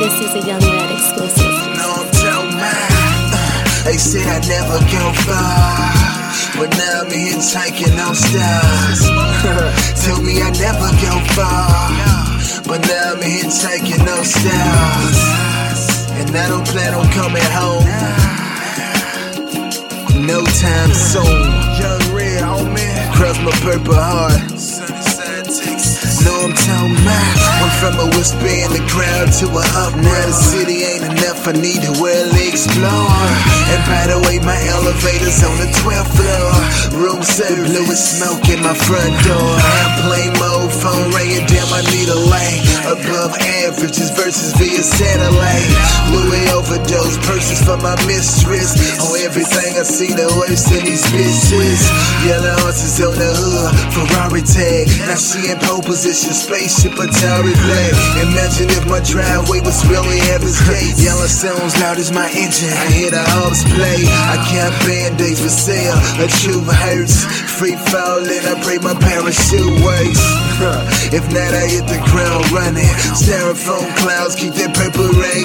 This is a Young Red exclusive. No, I'm telling mine. Uh, they said I'd never go far. But now I'm here taking on stars. Told me I'd never go far. But now I'm here taking on stars. And I don't plan on coming home. No time soon. Young red, homie. Cross my purple heart. Whisper in the crowd to a up now. The city ain't enough, I need to really explore. And by the way, my elevator's on the 12th floor. Room service, blue with smoke in my front door. Airplane mode, phone ringing, damn, I need a lane. Above averages versus via satellite. Louis overdose, purses for my mistress. On everything I see, the worst in these bitches. Yellow horses on the hood, Ferrari tag. Now she in pole position, spaceship, Atari black. Imagine if my driveway was really heaven's gate. Yellow sounds loud as my engine. I hear the hubs play. I count band-aids for sale. A truth hurts. Free falling, I pray my parachute works. if not, I hit the ground running. Styrofoam clouds keep that purple rain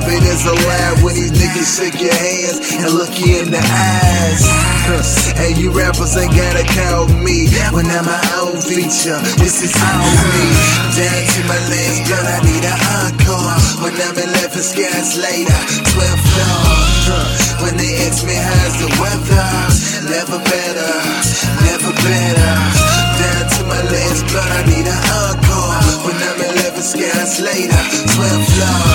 this, how vivid is when these niggas shake your hands and look you in the eyes. Hey, you rappers ain't gotta call me when I'm my own feature. This is all me. Down to my legs, blood, I need an encore. When I'm in left skies later, 12 floor. When they ask me how's the weather, never better, never better. Down to my legs, blood, I need an encore. When I'm in left skies later, 12 floor.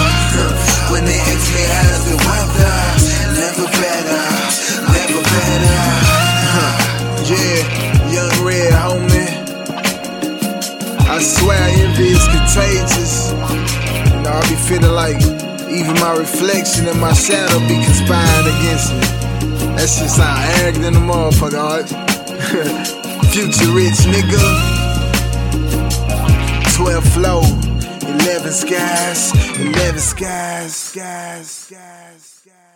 I swear envy is contagious. You know, I be feeling like even my reflection and my shadow be conspiring against me. That shit sound arrogant than a motherfucker, alright? Future rich nigga. 12 flow, 11 skies, 11 skies, skies, skies.